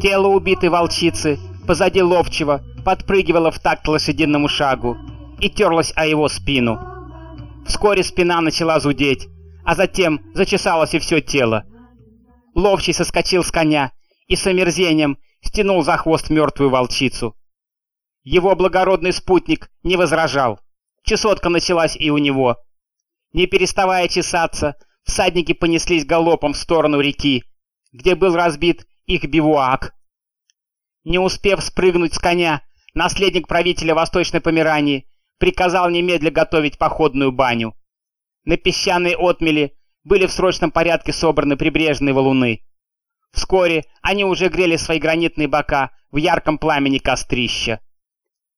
Тело убитой волчицы позади ловчего подпрыгивало в такт лошадиному шагу и терлось о его спину. Вскоре спина начала зудеть, а затем зачесалось и все тело. Ловчий соскочил с коня и с омерзением стянул за хвост мертвую волчицу. Его благородный спутник не возражал. Чесотка началась и у него. Не переставая чесаться, всадники понеслись галопом в сторону реки, где был разбит их бивуак. Не успев спрыгнуть с коня, наследник правителя Восточной Померании приказал немедля готовить походную баню. На песчаной отмели были в срочном порядке собраны прибрежные валуны. Вскоре они уже грели свои гранитные бока в ярком пламени кострища.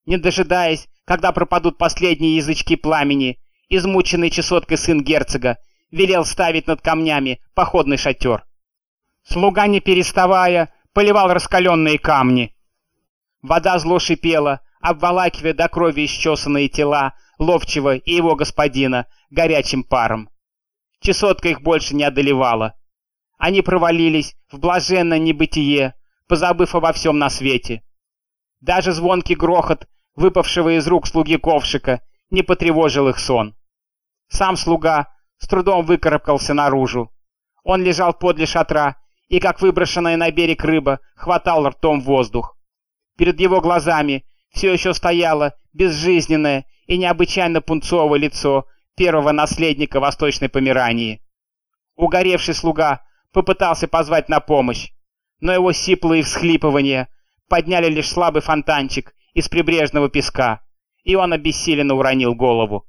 Не дожидаясь, когда пропадут последние язычки пламени, измученный чесоткой сын герцога велел ставить над камнями походный шатер. Слуга, не переставая, поливал раскаленные камни. Вода зло шипела, обволакивая до крови исчесанные тела ловчего и его господина горячим паром. Чесотка их больше не одолевала. Они провалились в блаженное небытие, позабыв обо всем на свете. Даже звонкий грохот, выпавшего из рук слуги ковшика, не потревожил их сон. Сам слуга с трудом выкарабкался наружу. Он лежал подле шатра и, как выброшенная на берег рыба, хватал ртом воздух. Перед его глазами все еще стояло безжизненное и необычайно пунцовое лицо первого наследника Восточной Померании. Угоревший слуга попытался позвать на помощь, но его сиплые всхлипывания подняли лишь слабый фонтанчик из прибрежного песка, и он обессиленно уронил голову.